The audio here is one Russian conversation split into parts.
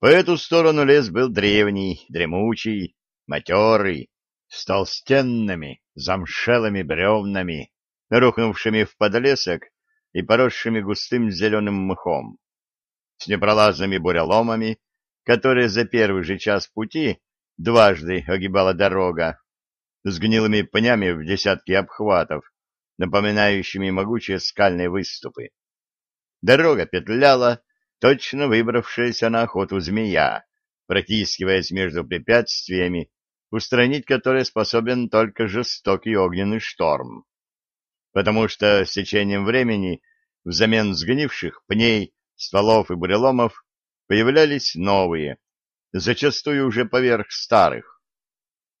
По эту сторону лес был древний, дремучий, матерый, с толстенными, замшелыми бревнами, рухнувшими в подлесок и поросшими густым зеленым мхом, с непролазными буреломами, которые за первый же час пути дважды огибала дорога, с гнилыми пнями в десятки обхватов, напоминающими могучие скальные выступы. Дорога петляла, точно выбравшаяся на охоту змея, протискиваясь между препятствиями, устранить которые способен только жестокий огненный шторм. Потому что с течением времени взамен сгнивших пней, стволов и буреломов появлялись новые, зачастую уже поверх старых.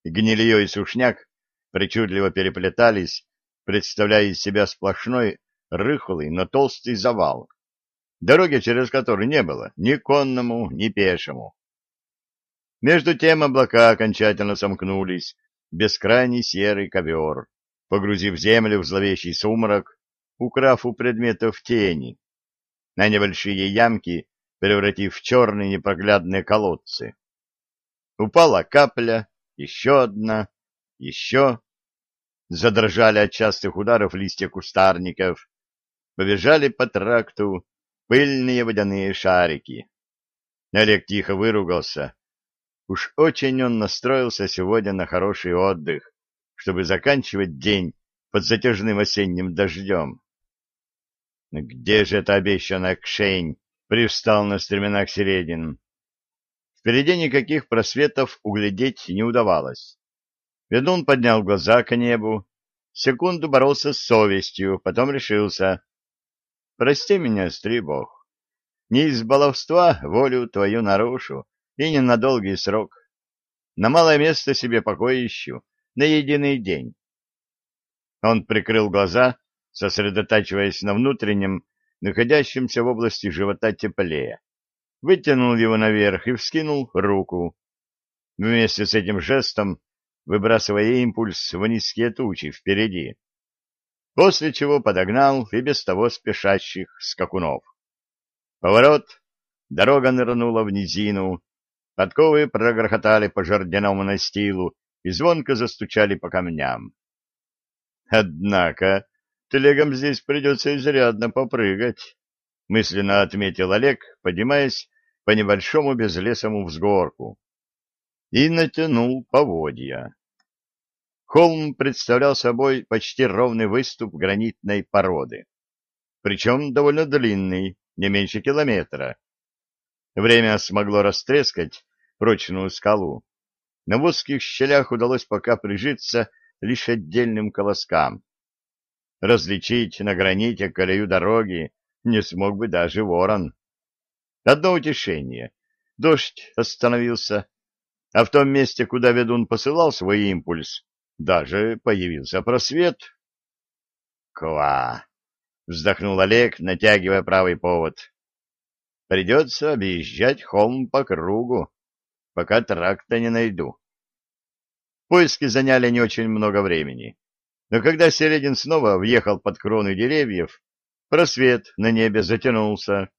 Гнилье и сушняк причудливо переплетались, представляя из себя сплошной рыхлый, но толстый завал, дороги через который не было ни конному, ни пешему. Между тем облака окончательно сомкнулись, бескрайний серый ковер, погрузив землю в зловещий сумрак, украв у предметов тени, на небольшие ямки превратив в черные непроглядные колодцы. Упала капля, еще одна, еще. Задрожали от частых ударов листья кустарников, побежали по тракту пыльные водяные шарики. Олег тихо выругался. Уж очень он настроился сегодня на хороший отдых, чтобы заканчивать день под затяжным осенним дождем. Где же эта обещанная кшень? Привстал на стременах Середин. Впереди никаких просветов углядеть не удавалось. Ведун поднял глаза к небу, секунду боролся с совестью, потом решился. Прости меня, Стрибог. Не из баловства волю твою нарушу, и не на долгий срок. На малое место себе покой ищу, на единый день. Он прикрыл глаза, сосредотачиваясь на внутреннем, находящемся в области живота теплее. Вытянул его наверх и вскинул руку. Вместе с этим жестом выбрасывая импульс в низкие тучи впереди после чего подогнал и без того спешащих скакунов. Поворот, дорога нырнула в низину, подковы прогрохотали по жердяному настилу и звонко застучали по камням. Однако телегам здесь придется изрядно попрыгать, — мысленно отметил Олег, поднимаясь по небольшому безлесому взгорку, и натянул поводья. Холм представлял собой почти ровный выступ гранитной породы, причем довольно длинный, не меньше километра. Время смогло растрескать прочную скалу, в узких щелях удалось пока прижиться лишь отдельным колоскам. Различить на граните колею дороги не смог бы даже ворон. Одно утешение. Дождь остановился, а в том месте, куда ведун посылал свой импульс, даже появился просвет. «Ква!» — вздохнул Олег, натягивая правый повод. «Придется объезжать холм по кругу, пока тракта не найду». Поиски заняли не очень много времени, но когда Середин снова въехал под кроны деревьев, просвет на небе затянулся.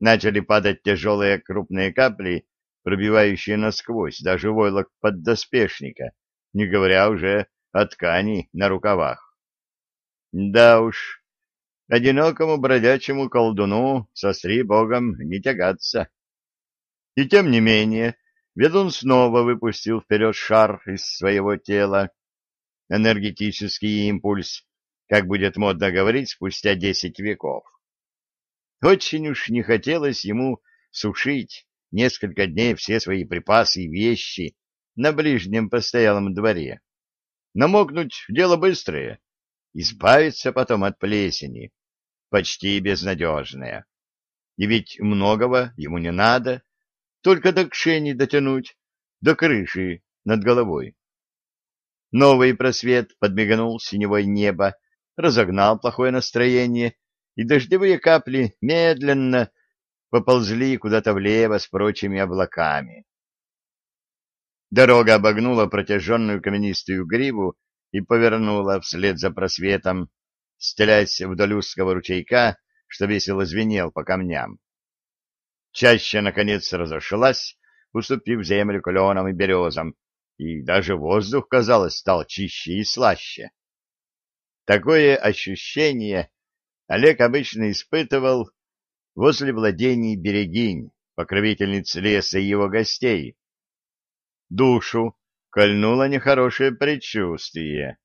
Начали падать тяжелые крупные капли, пробивающие насквозь даже войлок поддоспешника не говоря уже о ткани на рукавах. Да уж, одинокому бродячему колдуну со сри богом не тягаться. И тем не менее, ведун снова выпустил вперед шар из своего тела, энергетический импульс, как будет модно говорить спустя десять веков. Очень уж не хотелось ему сушить несколько дней все свои припасы и вещи на ближнем постоялом дворе. Намокнуть — дело быстрое, избавиться потом от плесени — почти безнадежное. И ведь многого ему не надо, только до кшени дотянуть, до крыши над головой. Новый просвет подмигнул синевой небо, разогнал плохое настроение, и дождевые капли медленно поползли куда-то влево с прочими облаками. Дорога обогнула протяженную каменистую гриву и повернула вслед за просветом, стелясь вдоль узкого ручейка, что весело звенел по камням. Чаще, наконец, разошлась, уступив землю кленам и березам, и даже воздух, казалось, стал чище и слаще. Такое ощущение Олег обычно испытывал возле владений Берегинь, покровительниц леса и его гостей. Душу кольнуло нехорошее предчувствие.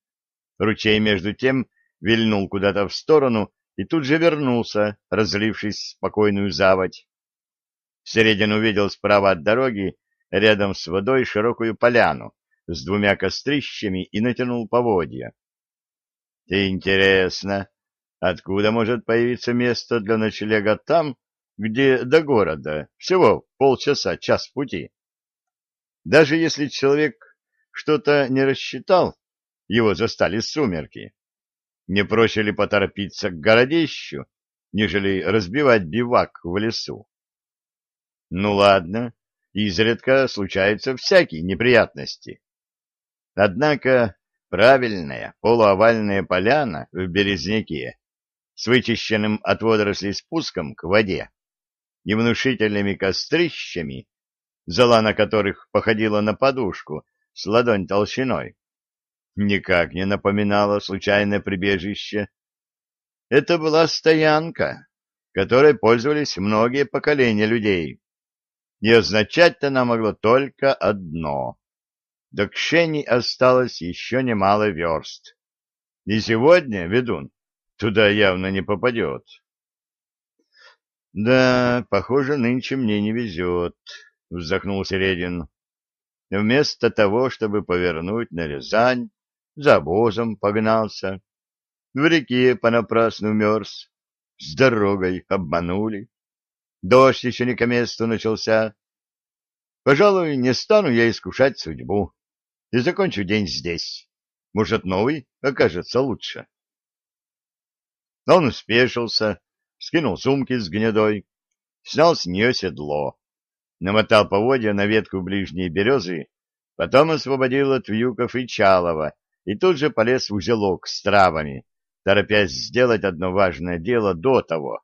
Ручей, между тем, вильнул куда-то в сторону и тут же вернулся, разлившись в спокойную заводь. Середин увидел справа от дороги, рядом с водой, широкую поляну с двумя кострищами и натянул поводья. Интересно, откуда может появиться место для ночлега там, где до города всего полчаса, час пути? Даже если человек что-то не рассчитал, его застали сумерки. Не проще ли поторопиться к городищу, нежели разбивать бивак в лесу? Ну ладно, изредка случаются всякие неприятности. Однако правильная полуовальная поляна в Березняке с вычищенным от водорослей спуском к воде и внушительными кострищами, зола на которых походила на подушку с ладонь толщиной, никак не напоминала случайное прибежище. Это была стоянка, которой пользовались многие поколения людей, и означать она могла только одно. До Кшени осталось еще немало верст. И сегодня ведун туда явно не попадет. Да, похоже, нынче мне не везет, — вздохнул Середин. Вместо того, чтобы повернуть на Рязань, за обозом погнался. В реке понапрасну мерз, с дорогой обманули. Дождь еще не к месту начался. Пожалуй, не стану я искушать судьбу и закончу день здесь. Может, новый окажется лучше. Он спешился, скинул сумки с гнедой, снял с нее седло, намотал поводья на ветку ближней березы, потом освободил от вьюков и чалова и тут же полез в узелок с травами, торопясь сделать одно важное дело до того,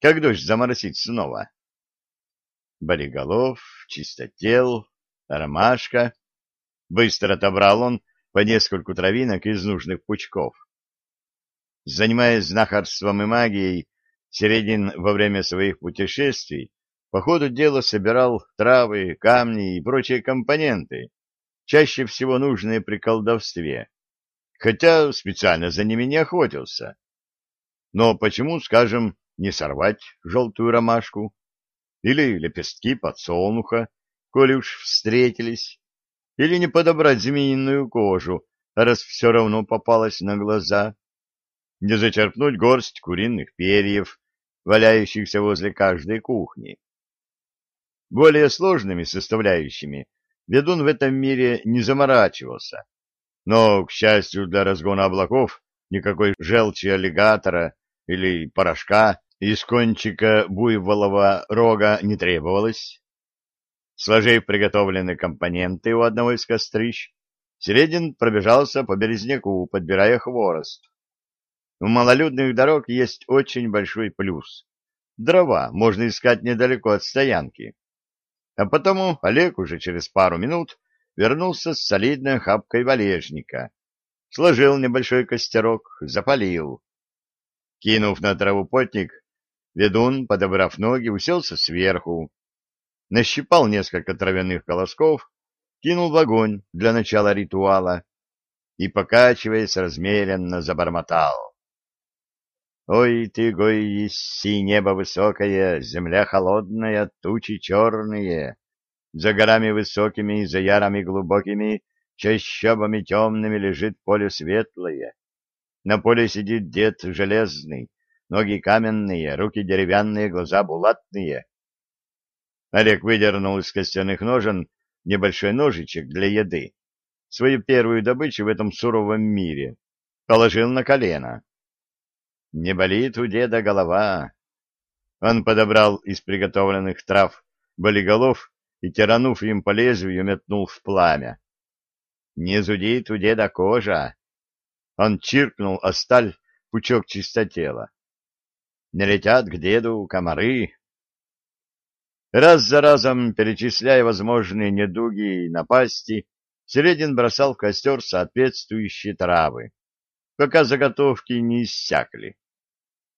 как дождь заморосит снова. Болиголов, чистотел, ромашка. Быстро отобрал он по нескольку травинок из нужных пучков. Занимаясь знахарством и магией, Середин во время своих путешествий по ходу дела собирал травы, камни и прочие компоненты, чаще всего нужные при колдовстве, хотя специально за ними не охотился. Но почему, скажем, не сорвать желтую ромашку или лепестки подсолнуха, коли уж встретились, или не подобрать змеиную кожу, раз все равно попалась на глаза, не зачерпнуть горсть куриных перьев, валяющихся возле каждой кухни. Более сложными составляющими ведун в этом мире не заморачивался, но, к счастью для разгона облаков, никакой желчи аллигатора или порошка из кончика буйволового рога не требовалось. Сложив приготовленные компоненты у одного из кострищ, Середин пробежался по березняку, подбирая хворост. У малолюдных дорог есть очень большой плюс. Дрова можно искать недалеко от стоянки. А потому Олег уже через пару минут вернулся с солидной хапкой валежника. Сложил небольшой костерок, запалил. Кинув на траву потник, ведун, подобрав ноги, уселся сверху, нащипал несколько травяных колосков, кинул в огонь для начала ритуала и, покачиваясь, размеренно забормотал. «Ой ты, гой, еси небо высокое, земля холодная, тучи черные, за горами высокими и за ярами глубокими, чащобами темными лежит поле светлое. На поле сидит дед железный, ноги каменные, руки деревянные, глаза булатные, Олег выдернул из костяных ножен небольшой ножичек для еды, свою первую добычу в этом суровом мире, положил на колено. Не болит у деда голова. Он подобрал из приготовленных трав болиголов и, тиранув им по лезвию, метнул в пламя. Не зудит у деда кожа. Он чиркнул о сталь пучок чистотела. Не летят к деду комары, Раз за разом, перечисляя возможные недуги и напасти, Середин бросал в костер соответствующие травы, пока заготовки не иссякли.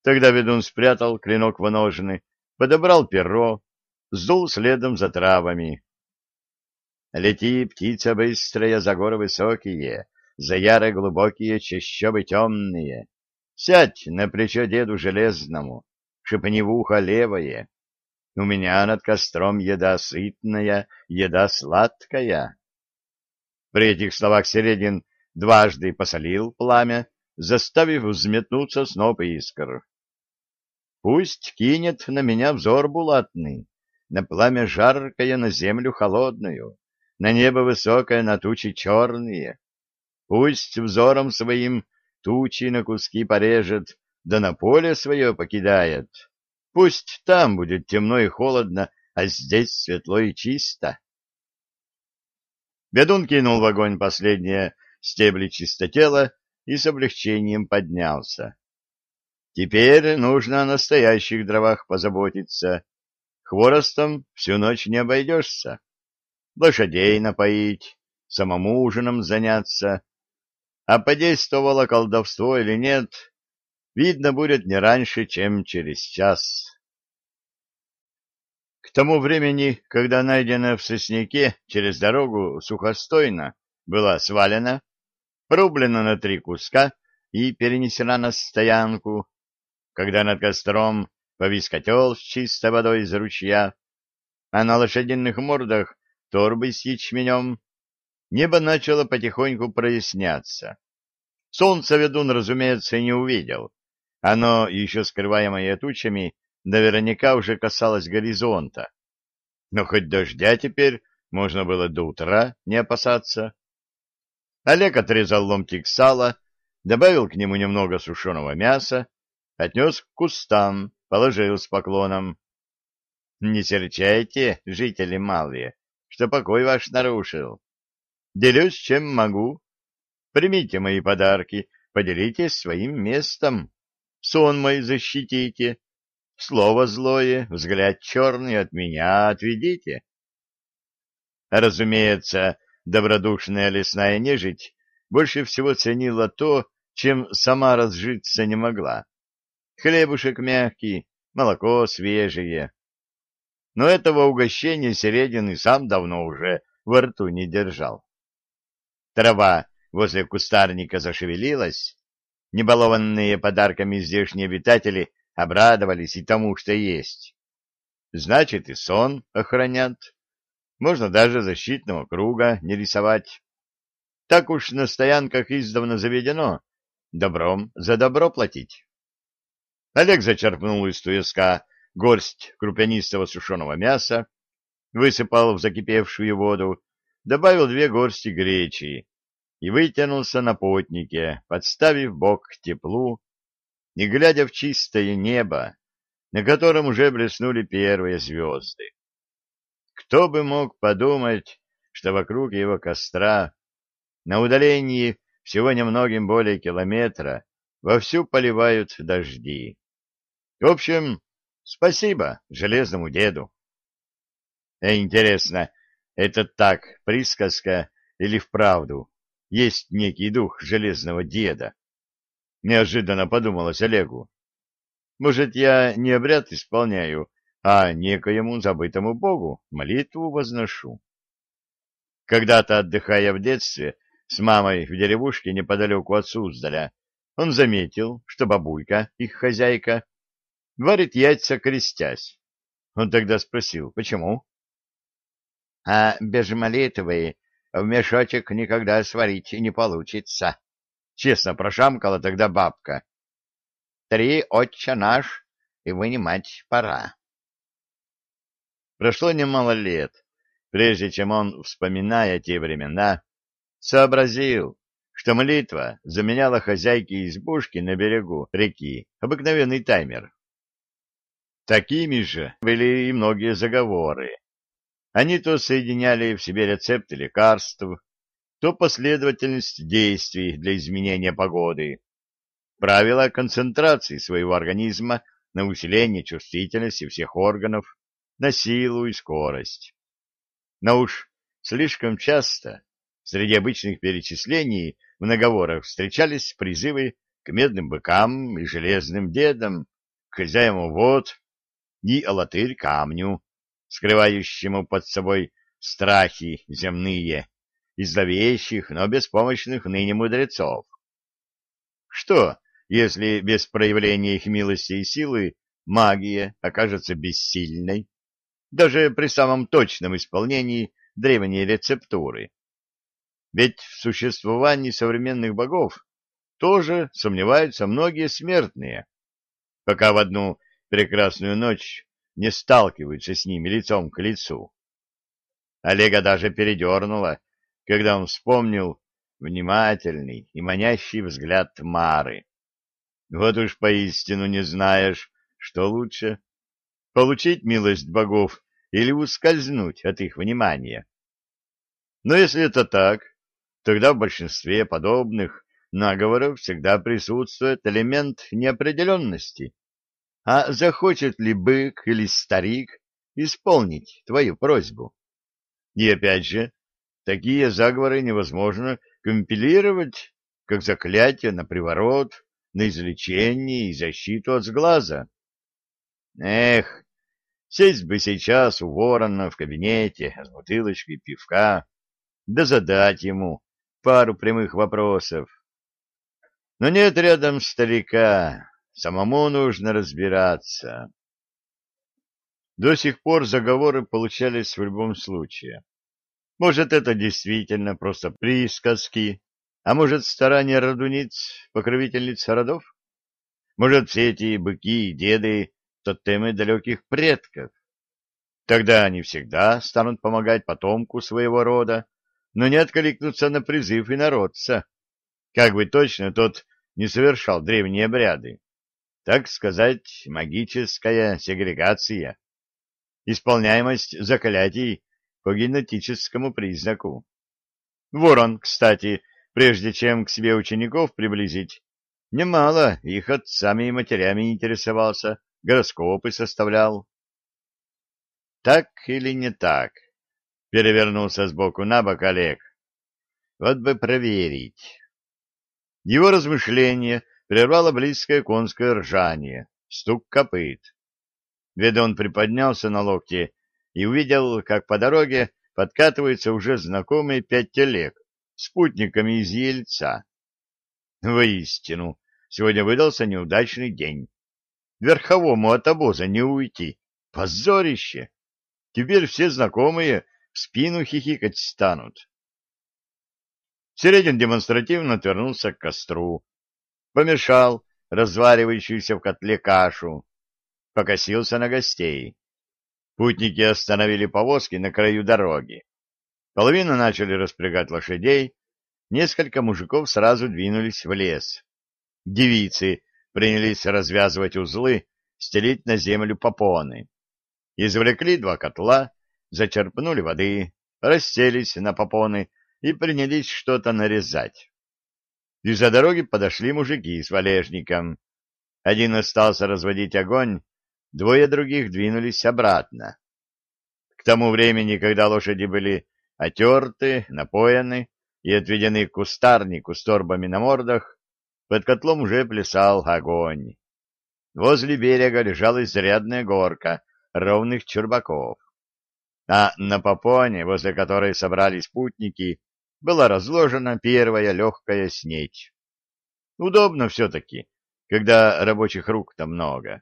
Тогда ведун спрятал клинок в ножны, подобрал перо, сдул следом за травами. Лети, птица быстрая, за горы высокие, за яры глубокие чащобы темные. Сядь на плечо деду железному, шепни в ухо левое. У меня над костром еда сытная, еда сладкая. При этих словах Середин дважды посолил пламя, заставив взметнуться сноп искр. Пусть кинет на меня взор булатный, на пламя жаркое, на землю холодную, на небо высокое, на тучи черные. Пусть взором своим тучи на куски порежет, да на поле свое покидает. Пусть там будет темно и холодно, а здесь светло и чисто. Бедун кинул в огонь последние стебли чистотела и с облегчением поднялся. Теперь нужно о настоящих дровах позаботиться. Хворостом всю ночь не обойдешься. Лошадей напоить, самому ужином заняться. А подействовало колдовство или нет, видно будет не раньше, чем через час. К тому времени, когда найденная в сосняке через дорогу сухостойно была свалена, порублена на три куска и перенесена на стоянку, когда над костром повис котел с чистой водой из ручья, а на лошадиных мордах торбы с ячменем, небо начало потихоньку проясняться. Солнце ведун, разумеется, не увидел. Оно, еще скрываемое тучами, наверняка уже касалось горизонта. Но хоть дождя теперь можно было до утра не опасаться. Олег отрезал ломтик сала, добавил к нему немного сушеного мяса, отнес к кустам, положил с поклоном. — Не серчайте, жители малые, что покой ваш нарушил. Делюсь, чем могу. Примите мои подарки, поделитесь своим местом. Сон мой защитите. Слово злое, взгляд черный от меня отведите. Разумеется, добродушная лесная нежить больше всего ценила то, чем сама разжиться не могла. Хлебушек мягкий, молоко свежее. Но этого угощения Середин и сам давно уже во рту не держал. Трава возле кустарника зашевелилась, небалованные подарками здешние обитатели обрадовались и тому, что есть. Значит, и сон охранят. Можно даже защитного круга не рисовать. Так уж на стоянках издавна заведено добром за добро платить. Олег зачерпнул из туеска горсть крупянистого сушеного мяса, высыпал в закипевшую воду, добавил две горсти гречи и вытянулся на потнике, подставив бок к теплу, не глядя в чистое небо, на котором уже блеснули первые звезды. Кто бы мог подумать, что вокруг его костра, на удалении всего немногим более километра, вовсю поливают дожди. В общем, спасибо железному деду. Э, интересно, это так, присказка или вправду есть некий дух железного деда? Неожиданно подумалось Олегу. Может, я не обряд исполняю, а некоему забытому богу молитву возношу. Когда-то, отдыхая в детстве с мамой в деревушке неподалеку от Суздаля, он заметил, что бабулька, их хозяйка, варит яйца крестясь. Он тогда спросил, почему? — А без молитвы в мешочек никогда сварить не получится. Честно прошамкала тогда бабка. Три отча наш, и вынимать пора. Прошло немало лет, прежде чем он, вспоминая те времена, сообразил, что молитва заменяла хозяйке избушки на берегу реки обыкновенный таймер. Такими же были и многие заговоры. Они то соединяли в себе рецепты лекарств, то последовательность действий для изменения погоды, правила концентрации своего организма на усиление чувствительности всех органов, на силу и скорость. Но уж слишком часто среди обычных перечислений в наговорах встречались призывы к медным быкам и железным дедам, к хозяевам вод и алатырь камню, скрывающему под собой страхи земные, из зловещих, но беспомощных ныне мудрецов. Что, если без проявления их милости и силы магия окажется бессильной, даже при самом точном исполнении древней рецептуры? Ведь в существовании современных богов тоже сомневаются многие смертные, пока в одну прекрасную ночь не сталкиваются с ними лицом к лицу. Олега даже передернуло, когда он вспомнил внимательный и манящий взгляд Мары. Вот уж поистину не знаешь, что лучше — получить милость богов или ускользнуть от их внимания. Но если это так, тогда в большинстве подобных наговоров всегда присутствует элемент неопределенности. А захочет ли бык или старик исполнить твою просьбу? И опять же, такие заговоры невозможно компилировать, как заклятие на приворот, на излечение и защиту от сглаза. Эх, сесть бы сейчас у ворона в кабинете с бутылочкой пивка, да задать ему пару прямых вопросов. Но нет рядом старика, самому нужно разбираться. До сих пор заговоры получались в любом случае. Может, это действительно просто присказки, а может, старания родуниц, покровительниц родов? Может, все эти быки и деды — тотемы далеких предков? Тогда они всегда станут помогать потомку своего рода, но не откликнутся на призыв инородца. Как бы точно тот не совершал древние обряды. Так сказать, магическая сегрегация. Исполняемость заклятий по генетическому признаку. Ворон, кстати, прежде чем к себе учеников приблизить, немало их отцами и матерями интересовался, гороскопы составлял. Так или не так? Перевернулся сбоку на бок Олег. Вот бы проверить. Его размышление прервало близкое конское ржание, стук копыт. Ведун приподнялся на локте и увидел, как по дороге подкатываются уже знакомые пять телег спутниками из Ельца. Воистину, сегодня выдался неудачный день. Верховому от обоза не уйти. Позорище! Теперь все знакомые в спину хихикать станут. Середин демонстративно отвернулся к костру, помешал разваривающуюся в котле кашу, покосился на гостей. Путники остановили повозки на краю дороги. Половина начали распрягать лошадей, несколько мужиков сразу двинулись в лес. Девицы принялись развязывать узлы, стелить на землю попоны. Извлекли два котла, зачерпнули воды, расселись на попоны и принялись что-то нарезать. Из-за дороги подошли мужики с валежником. Один остался разводить огонь, двое других двинулись обратно. К тому времени, когда лошади были отерты, напоены и отведены к кустарнику с торбами на мордах, под котлом уже плясал огонь. Возле берега лежала изрядная горка ровных чурбаков. А на попоне, возле которой собрались путники, была разложена первая легкая снеть. Удобно все-таки, когда рабочих рук-то много.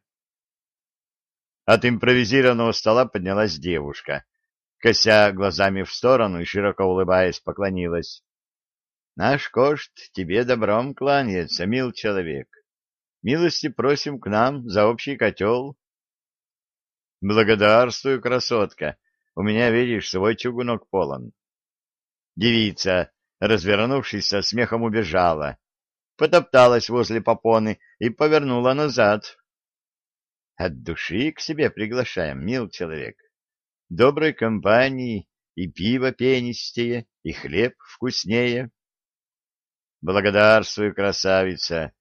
От импровизированного стола поднялась девушка, кося глазами в сторону и широко улыбаясь поклонилась. — Наш кошт тебе добром кланяется, мил человек. Милости просим к нам за общий котел. — Благодарствую, красотка. У меня, видишь, свой чугунок полон. Девица, развернувшись со смехом, убежала, потопталась возле попоны и повернула назад. От души к себе приглашаем, мил человек. Доброй компании и пиво пенистее, и хлеб вкуснее. Благодарствую, красавица.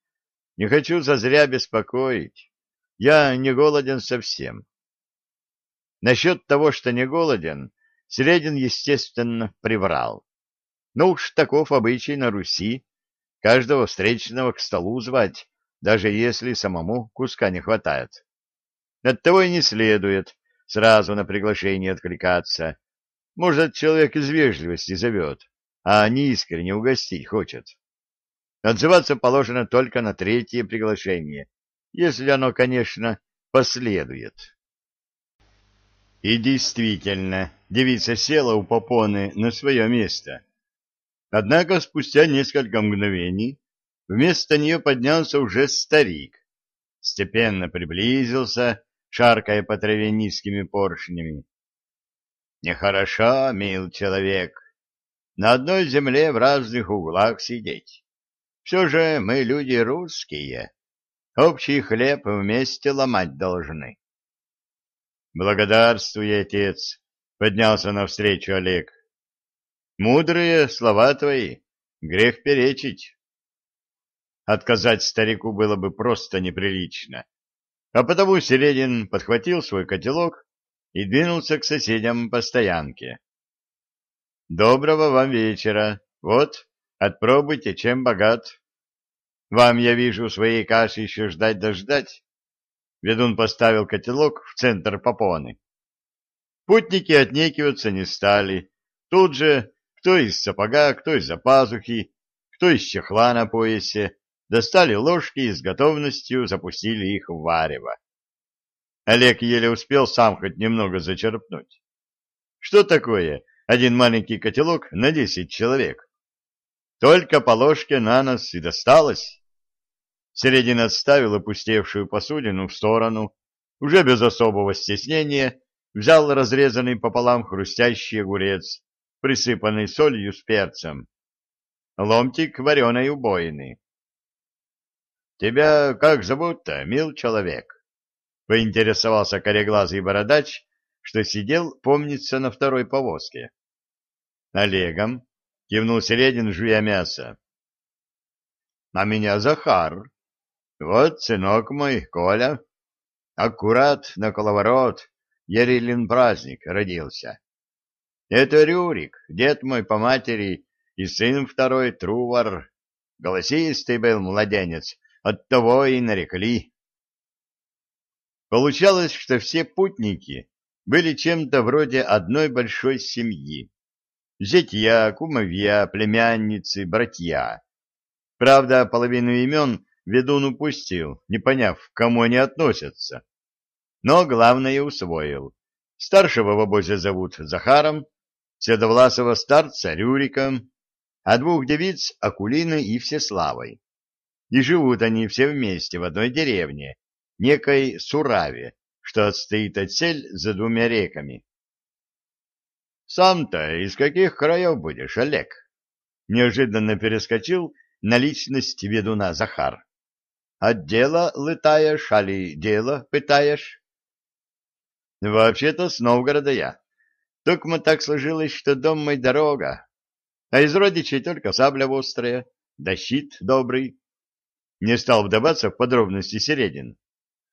Не хочу зазря беспокоить. Я не голоден совсем. Насчет того, что не голоден, Середин, естественно, приврал. Но уж таков обычай на Руси, каждого встречного к столу звать, даже если самому куска не хватает. Оттого и не следует сразу на приглашение откликаться. Может, человек из вежливости зовет, а не искренне угостить хочет. Отзываться положено только на третье приглашение, если оно, конечно, последует. И действительно, девица села у попоны на свое место. Однако спустя несколько мгновений вместо нее поднялся уже старик, степенно приблизился, шаркая по траве низкими поршнями. Нехорошо, мил человек, на одной земле в разных углах сидеть. Все же мы люди русские, общий хлеб вместе ломать должны. Благодарствуй, отец, поднялся навстречу Олег. Мудрые слова твои, грех перечить. Отказать старику было бы просто неприлично. А потому Середин подхватил свой котелок и двинулся к соседям по стоянке. «Доброго вам вечера. Вот, отпробуйте, чем богат. Вам, я вижу, своей каши еще ждать да ждать». Ведун поставил котелок в центр попоны. Путники отнекиваться не стали. Тут же, кто из сапога, кто из-за пазухи, кто из чехла на поясе, достали ложки и с готовностью запустили их в варево. Олег еле успел сам хоть немного зачерпнуть. Что такое один маленький котелок на десять человек? Только по ложке на нос и досталось. Середин отставил опустевшую посудину в сторону, уже без особого стеснения взял разрезанный пополам хрустящий огурец, присыпанный солью с перцем, ломтик вареной убоины. — Тебя как зовут-то, мил человек? — поинтересовался кореглазый бородач, что сидел, помнится, на второй повозке. — Олегом, — кивнул Середин, жуя мясо. — А меня Захар, вот сынок мой, Коля. Аккурат на коловорот Ерилин праздник родился. Это Рюрик, дед мой по матери, и сын второй Трувар. Голосистый был младенец, оттого и нарекли. Получалось, что все путники были чем-то вроде одной большой семьи. Зятья, кумовья, племянницы, братья. Правда, половину имен ведун упустил, не поняв, к кому они относятся. Но главное усвоил. Старшего в обозе зовут Захаром, седовласого старца Рюриком, а двух девиц — Акулиной и Всеславой. И живут они все вместе в одной деревне, некой Сураве, что отстоит от сель за двумя реками. «Сам-то из каких краев будешь, Олег?» Неожиданно перескочил на личность ведуна Захар. От дела летаешь, али дело пытаешь? Вообще-то с Новгорода я. Только так сложилось, что дом мой дорога, а из родичей только сабля острая, да щит добрый. Не стал вдаваться в подробности Середин.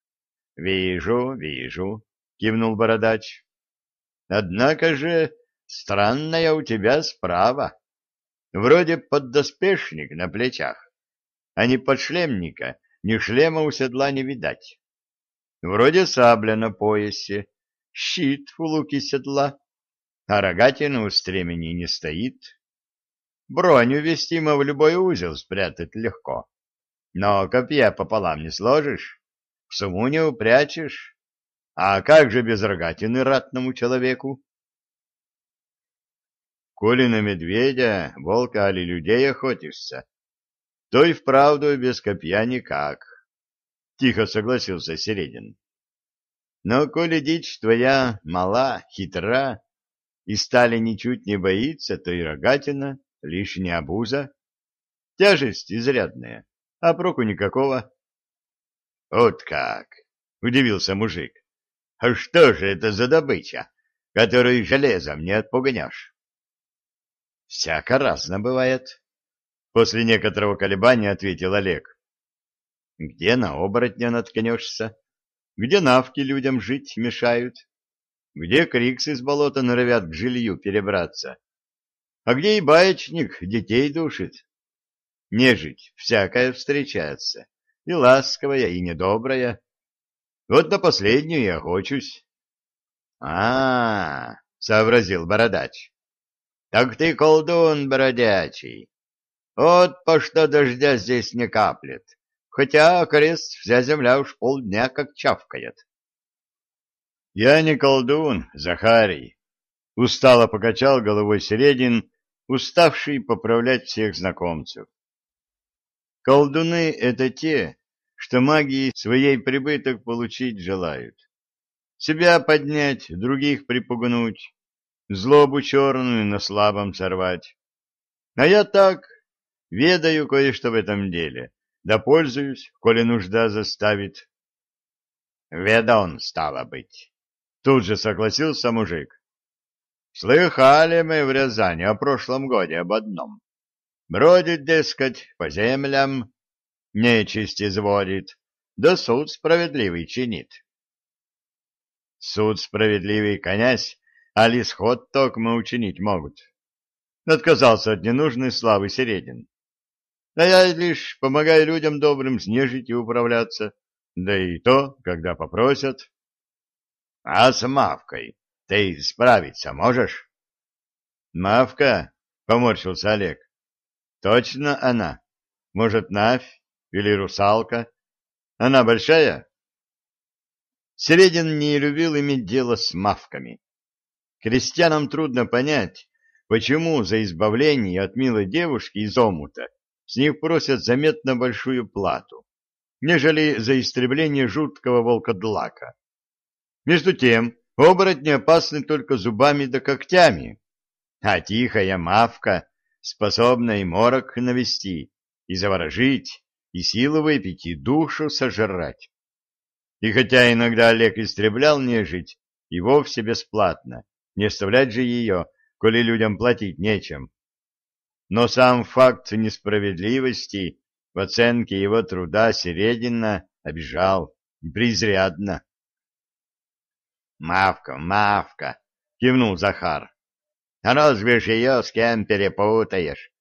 — Вижу, вижу, — кивнул бородач. — Однако же странная у тебя справа. Вроде поддоспешник на плечах, а не подшлемника ни шлема у седла не видать. Вроде сабля на поясе, щит у луки седла, а рогатина у стремени не стоит. Броню вестимо в любой узел спрятать легко, но копья пополам не сложишь, в суму не упрячешь. А как же без рогатины ратному человеку? Коли на медведя, волка или людей охотишься, то и вправду без копья никак, — тихо согласился Середин. Но коли дичь твоя мала, хитра, и стали ничуть не боится, то и рогатина — лишняя обуза, тяжесть изрядная, а проку никакого. — Вот как! — удивился мужик. — А что же это за добыча, которую железом не отпугнешь? — Всяко разно бывает, После некоторого колебания ответил Олег. Где на оборотня наткнешься? Где навки людям жить мешают? где криксы из болота норовят к жилью перебраться, а где и баечник детей душит. Нежить всякая встречается, и ласковая, и недобрая. Вот на последнюю я охочусь. А, -а, -а сообразил бородач. Так ты колдун бродячий. Вот по что дождя здесь не каплет, хотя крест вся земля уж полдня как чавкает. Я не колдун, Захарий. Устало покачал головой Середин, уставший поправлять всех знакомцев. Колдуны — это те, что магии своей прибыток получить желают. Себя поднять, других припугнуть, злобу черную на слабом сорвать. А я так, ведаю кое-что в этом деле, да пользуюсь, коли нужда заставит. Ведон, стало быть. Тут же согласился мужик. Слыхали мы в Рязани о прошлом годе об одном. Бродит, дескать, по землям, нечисть изводит, да суд справедливый чинит. Суд справедливый, князь, а лисход токмо учинить могут. Отказался от ненужной славы Середин. А я лишь помогаю людям добрым с нежитью управляться, да и то, когда попросят. А с Мавкой ты справиться можешь? Мавка, — поморщился Олег. Точно она? Может, Навь или русалка? Она большая? Середин не любил иметь дело с мавками. Крестьянам трудно понять, почему за избавление от милой девушки из омута с них просят заметно большую плату, нежели за истребление жуткого волкодлака. Между тем, оборотни опасны только зубами да когтями, а тихая мавка способна и морок навести, и заворожить, и силу выпить, и душу сожрать. И хотя иногда Олег истреблял нежить, и вовсе бесплатно, не оставлять же ее, коли людям платить нечем. Но сам факт несправедливости в оценке его труда Середина обижал и презрядно. «Мавка, Мавка!» — кивнул Захар. «Разве ж ее с кем перепутаешь?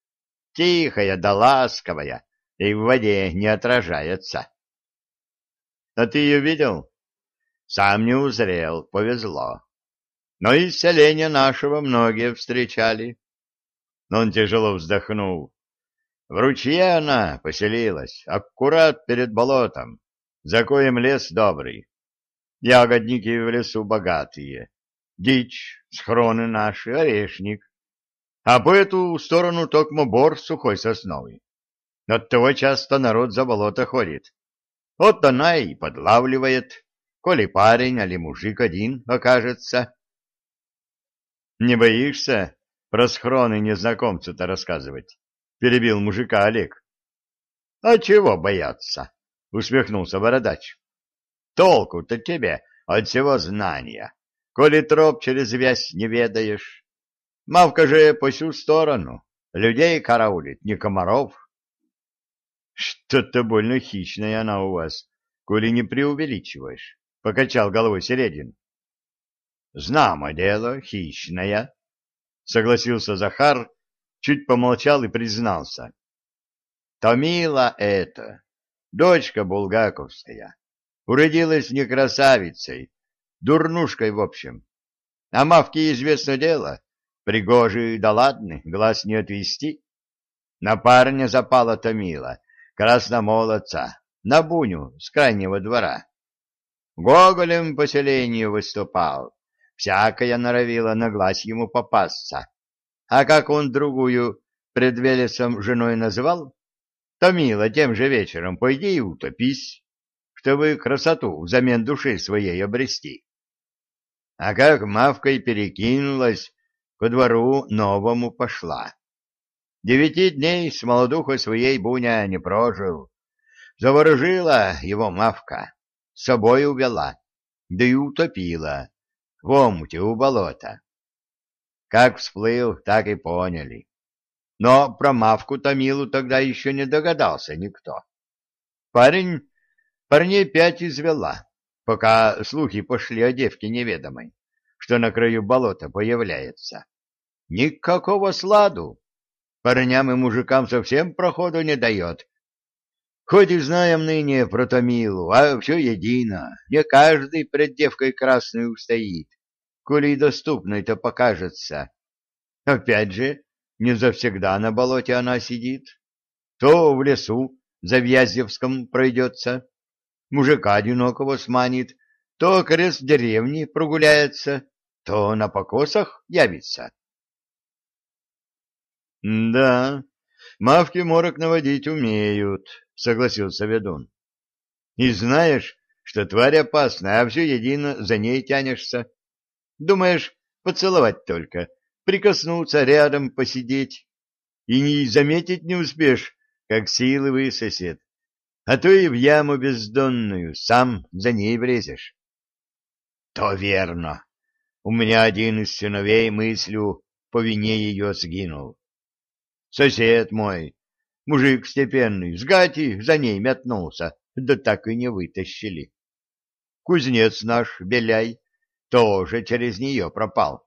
Тихая да ласковая, и в воде не отражается». «А ты ее видел?» «Сам не узрел, повезло. Но из селения нашего многие встречали». Но он тяжело вздохнул. «В ручье она поселилась, аккурат перед болотом, за коем лес добрый. Ягодники в лесу богатые, дичь, схроны наши, орешник. А по эту сторону токмо бор сухой сосновый. Оттого часто народ за болото ходит. Вот она и подлавливает, коли парень или мужик один окажется. Не боишься про схроны незнакомцу-то рассказывать? Перебил мужика Олег. А чего бояться? Усмехнулся бородач. Толку-то тебе от всего знания, коли троп через вязь не ведаешь. Мавка же по всю сторону, людей караулит, не комаров. Что-то больно хищная она у вас, коли не преувеличиваешь, — покачал головой Середин. Знамо дело, хищная, — согласился Захар, чуть помолчал и признался. Томила это, дочка булгаковская уродилась не красавицей, дурнушкой в общем. А мавке известно дело, пригожий да ладный, глаз не отвести. На парня запала томила, красномолодца, на буню с крайнего двора. Гоголем поселению выступал, всякая норовила на глаз ему попасться. А как он другую пред Велесом женой называл? Томила тем же вечером, пойди и утопись чтобы красоту взамен души своей обрести. А как мавкой перекинулась, ко двору новому пошла. Девяти дней с молодухой своей Буня не прожил. Заворожила его мавка, с собой увела, да и утопила в омуте у болота. Как всплыл, так и поняли. Но про мавку Томилу тогда еще не догадался никто. Парень Парней пять извела, пока слухи пошли о девке неведомой, что на краю болота появляется. Никакого сладу. Парням и мужикам совсем проходу не дает. Хоть и знаем ныне про Томилу, а все едино. Не каждый пред девкой красной устоит, коли и доступной-то покажется. Опять же, не завсегда на болоте она сидит. То в лесу за Вязевском пройдется, мужика одинокого сманит, то крест деревни прогуляется, то на покосах явится. — Да, мавки морок наводить умеют, — согласился ведун. — И знаешь, что тварь опасная, а все едино за ней тянешься. Думаешь, поцеловать только, прикоснуться рядом, посидеть, и не заметить не успеешь, как силы высосет, а то и в яму бездонную сам за ней влезешь. — То верно. У меня один из сыновей мыслью по вине ее сгинул. Сосед мой, мужик степенный, с гати за ней метнулся, да так и не вытащили. Кузнец наш, Беляй, тоже через нее пропал.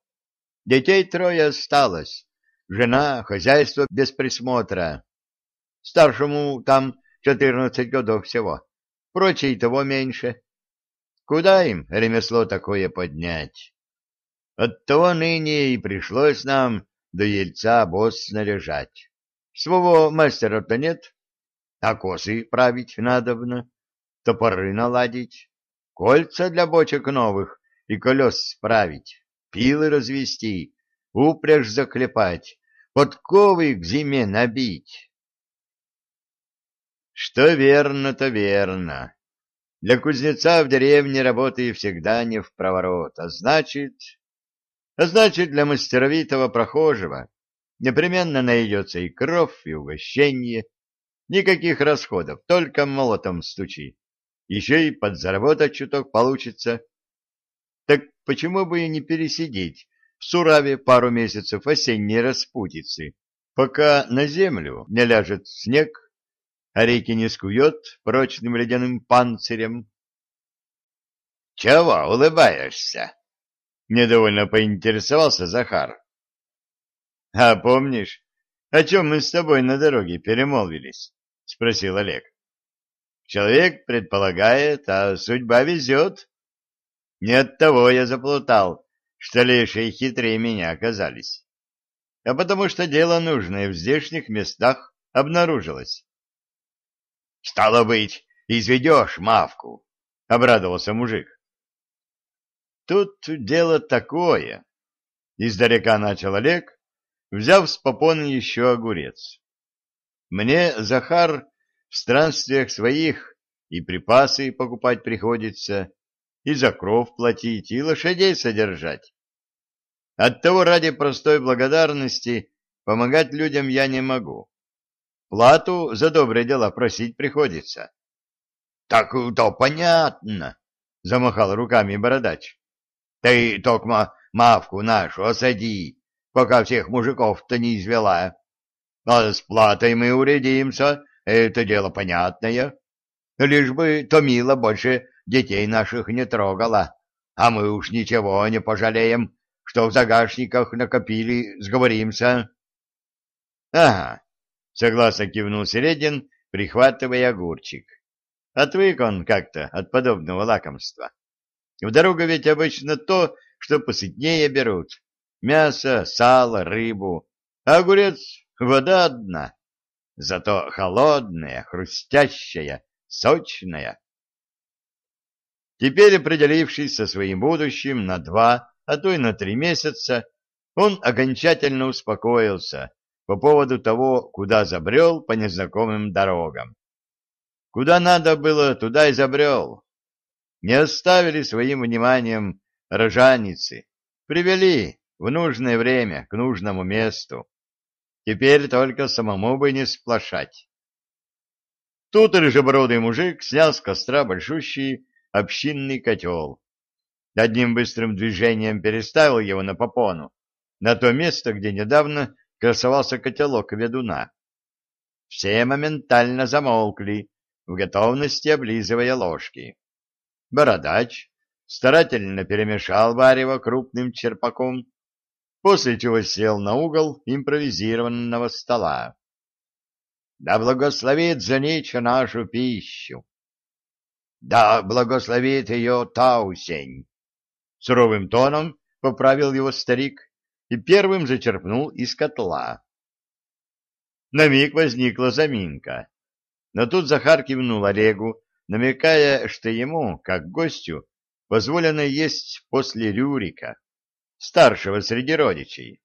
Детей трое осталось, жена, хозяйство без присмотра. Старшему там четырнадцать годов всего, прочие того меньше. Куда им ремесло такое поднять? Оттого ныне и пришлось нам до ельца босс снаряжать. Своего мастера-то нет, а косы править надобно, топоры наладить, кольца для бочек новых и колес справить, пилы развести, упряжь заклепать, подковы к зиме набить. Что верно, то верно. Для кузнеца в деревне работы всегда не в проворот, а значит... А значит, для мастеровитого прохожего непременно найдется и кровь, и угощение. Никаких расходов, только молотом стучи. Еще и подзаработать чуток получится. Так почему бы и не пересидеть в Сураве пару месяцев осенней распутицы, пока на землю не ляжет снег, а реки не скует прочным ледяным панцирем. — Чего улыбаешься? — недовольно поинтересовался Захар. — А помнишь, о чем мы с тобой на дороге перемолвились? — спросил Олег. — Человек предполагает, а судьба везет. Не от того я заплутал, что лешие хитрее меня оказались, а потому что дело нужное в здешних местах обнаружилось. — Стало быть, изведешь мавку, — обрадовался мужик. — Тут дело такое, — издалека начал Олег, взяв с попоны еще огурец. Мне, Захар, в странствиях своих и припасы покупать приходится, и за кров платить, и лошадей содержать. Оттого ради простой благодарности помогать людям я не могу. Плату за добрые дела просить приходится. — Так то понятно, — замахал руками бородач. — Ты, токма, мавку нашу осади, пока всех мужиков-то не извела. А с платой мы уредимся, это дело понятное. Лишь бы Томила больше детей наших не трогала, а мы уж ничего не пожалеем, что в загашниках накопили, сговоримся. — Ага, Согласно кивнул Середин, прихватывая огурчик. Отвык он как-то от подобного лакомства. В дорогу ведь обычно то, что посытнее берут. Мясо, сало, рыбу. А огурец — вода одна. Зато холодная, хрустящая, сочная. Теперь, определившись со своим будущим на два, а то и на три месяца, он окончательно успокоился по поводу того, куда забрел по незнакомым дорогам. Куда надо было, туда и забрел. Не оставили своим вниманием рожаницы, привели в нужное время к нужному месту. Теперь только самому бы не сплошать. Тут рыжебородый мужик снял с костра большущий общинный котел. Одним быстрым движением переставил его на попону, на то место, где недавно красовался котелок ведуна. Все моментально замолкли, в готовности облизывая ложки. Бородач, старательно перемешал варево крупным черпаком, после чего сел на угол импровизированного стола. Да благословит Занича нашу пищу! Да благословит ее Таусень! Суровым тоном поправил его старик и первым зачерпнул из котла. На миг возникла заминка, но тут Захар кивнул Олегу, намекая, что ему, как гостю, позволено есть после Рюрика, старшего среди родичей.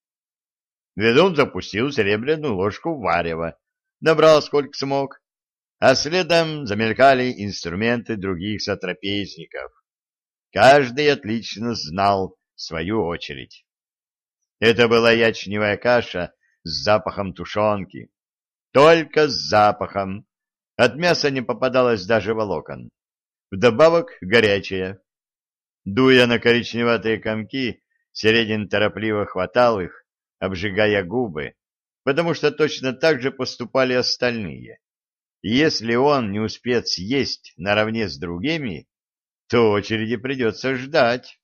Ведун запустил серебряную ложку в варево, набрал сколько смог, а следом замелькали инструменты других сотрапезников. Каждый отлично знал свою очередь. Это была ячневая каша с запахом тушенки. Только с запахом. От мяса не попадалось даже волокон. Вдобавок горячая. Дуя на коричневатые комки, Середин торопливо хватал их, обжигая губы, потому что точно так же поступали остальные. И если он не успеет съесть наравне с другими, то очереди придется ждать.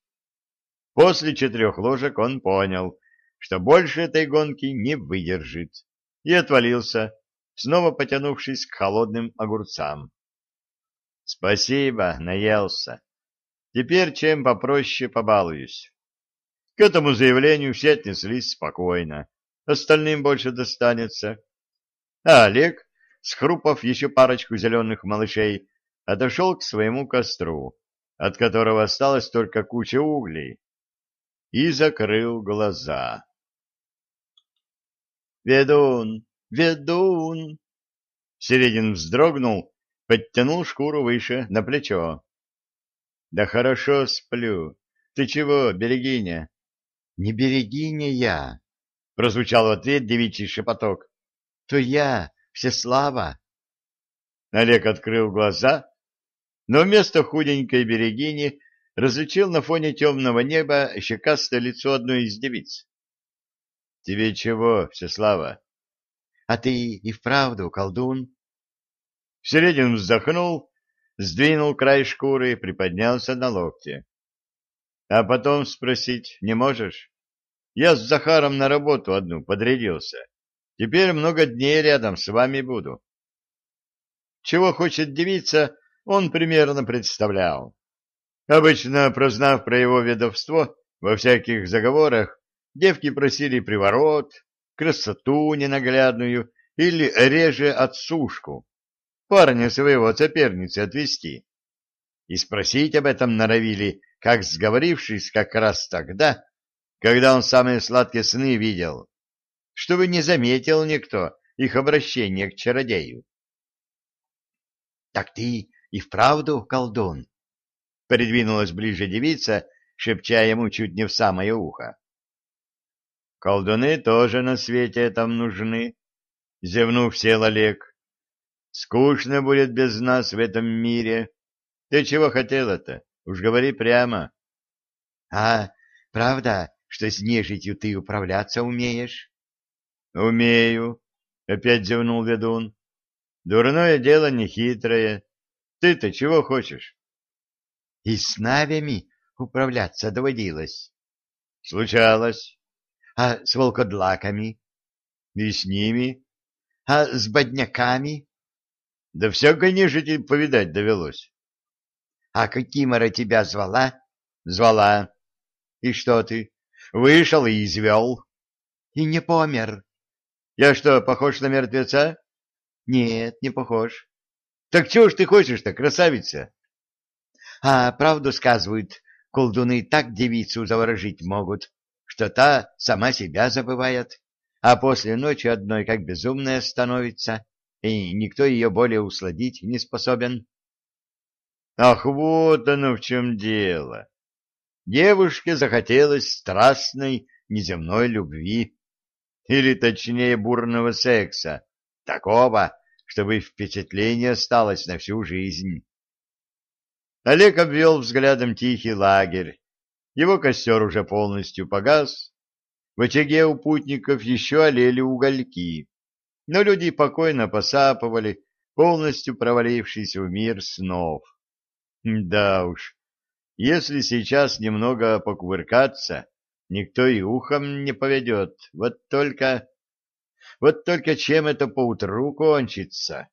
После четырех ложек он понял, что больше этой гонки не выдержит, и отвалился, снова потянувшись к холодным огурцам. Спасибо, наелся. Теперь чем попроще побалуюсь. К этому заявлению все отнеслись спокойно, остальным больше достанется. А Олег, схрупав еще парочку зеленых малышей, отошел к своему костру, от которого осталась только куча углей, и закрыл глаза. «Ведун! Ведун!» Середин вздрогнул, подтянул шкуру выше, на плечо. «Да хорошо сплю. Ты чего, берегиня?» «Не берегиня я!» — прозвучал в ответ девичий шепоток. «То я, Всеслава!» Олег открыл глаза, но вместо худенькой берегини различил на фоне темного неба щекастое лицо одной из девиц. — Тебе чего, Всеслава? — А ты и вправду колдун? Середин вздохнул, сдвинул край шкуры, приподнялся на локте. — А потом спросить не можешь? Я с Захаром на работу одну подрядился. Теперь много дней рядом с вами буду. Чего хочет девица, он примерно представлял. Обычно, прознав про его ведовство, во всяких заговорах девки просили приворот, красоту ненаглядную или реже отсушку, парня своего соперницы отвести. И спросить об этом норовили, как сговорившись как раз тогда, когда он самые сладкие сны видел, чтобы не заметил никто их обращение к чародею. — Так ты и вправду колдун? Придвинулась ближе девица, шепча ему чуть не в самое ухо. — Колдуны тоже на свете там нужны, — зевнув сел Олег. — Скучно будет без нас в этом мире. Ты чего хотела-то? Уж говори прямо. — А, правда, что с нежитью ты управляться умеешь? — Умею, — опять зевнул ведун. — Дурное дело нехитрое. Ты-то чего хочешь? — И с навями управляться доводилось. — Случалось. — А с волкодлаками? — И с ними. — А с бодняками? — Да всякой нежити повидать довелось. — А Кикимора тебя звала? — Звала. — И что ты? Вышел и извел. — И не помер. — Я что, похож на мертвеца? — Нет, не похож. Так чего ж ты хочешь-то, красавица? А правду сказывают, колдуны так девицу заворожить могут, что та сама себя забывает, а после ночи одной как безумная становится, и никто ее более усладить не способен. Ах, вот оно в чем дело. Девушке захотелось страстной неземной любви, или точнее бурного секса, такого, чтобы впечатление осталось на всю жизнь. Олег обвел взглядом тихий лагерь. Его костер уже полностью погас. В очаге у путников еще олели угольки, но люди покойно посапывали, полностью провалившись в мир снов. Да уж, Если сейчас немного покувыркаться, никто и ухом не поведет. Вот только... Вот только чем это поутру кончится?